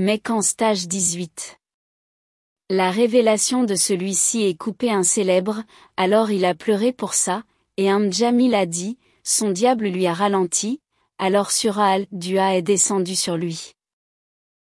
mais qu'en stage 18. La révélation de celui-ci est coupée un célèbre, alors il a pleuré pour ça, et un Jamil a dit, son diable lui a ralenti, alors Sural, Dua est descendu sur lui.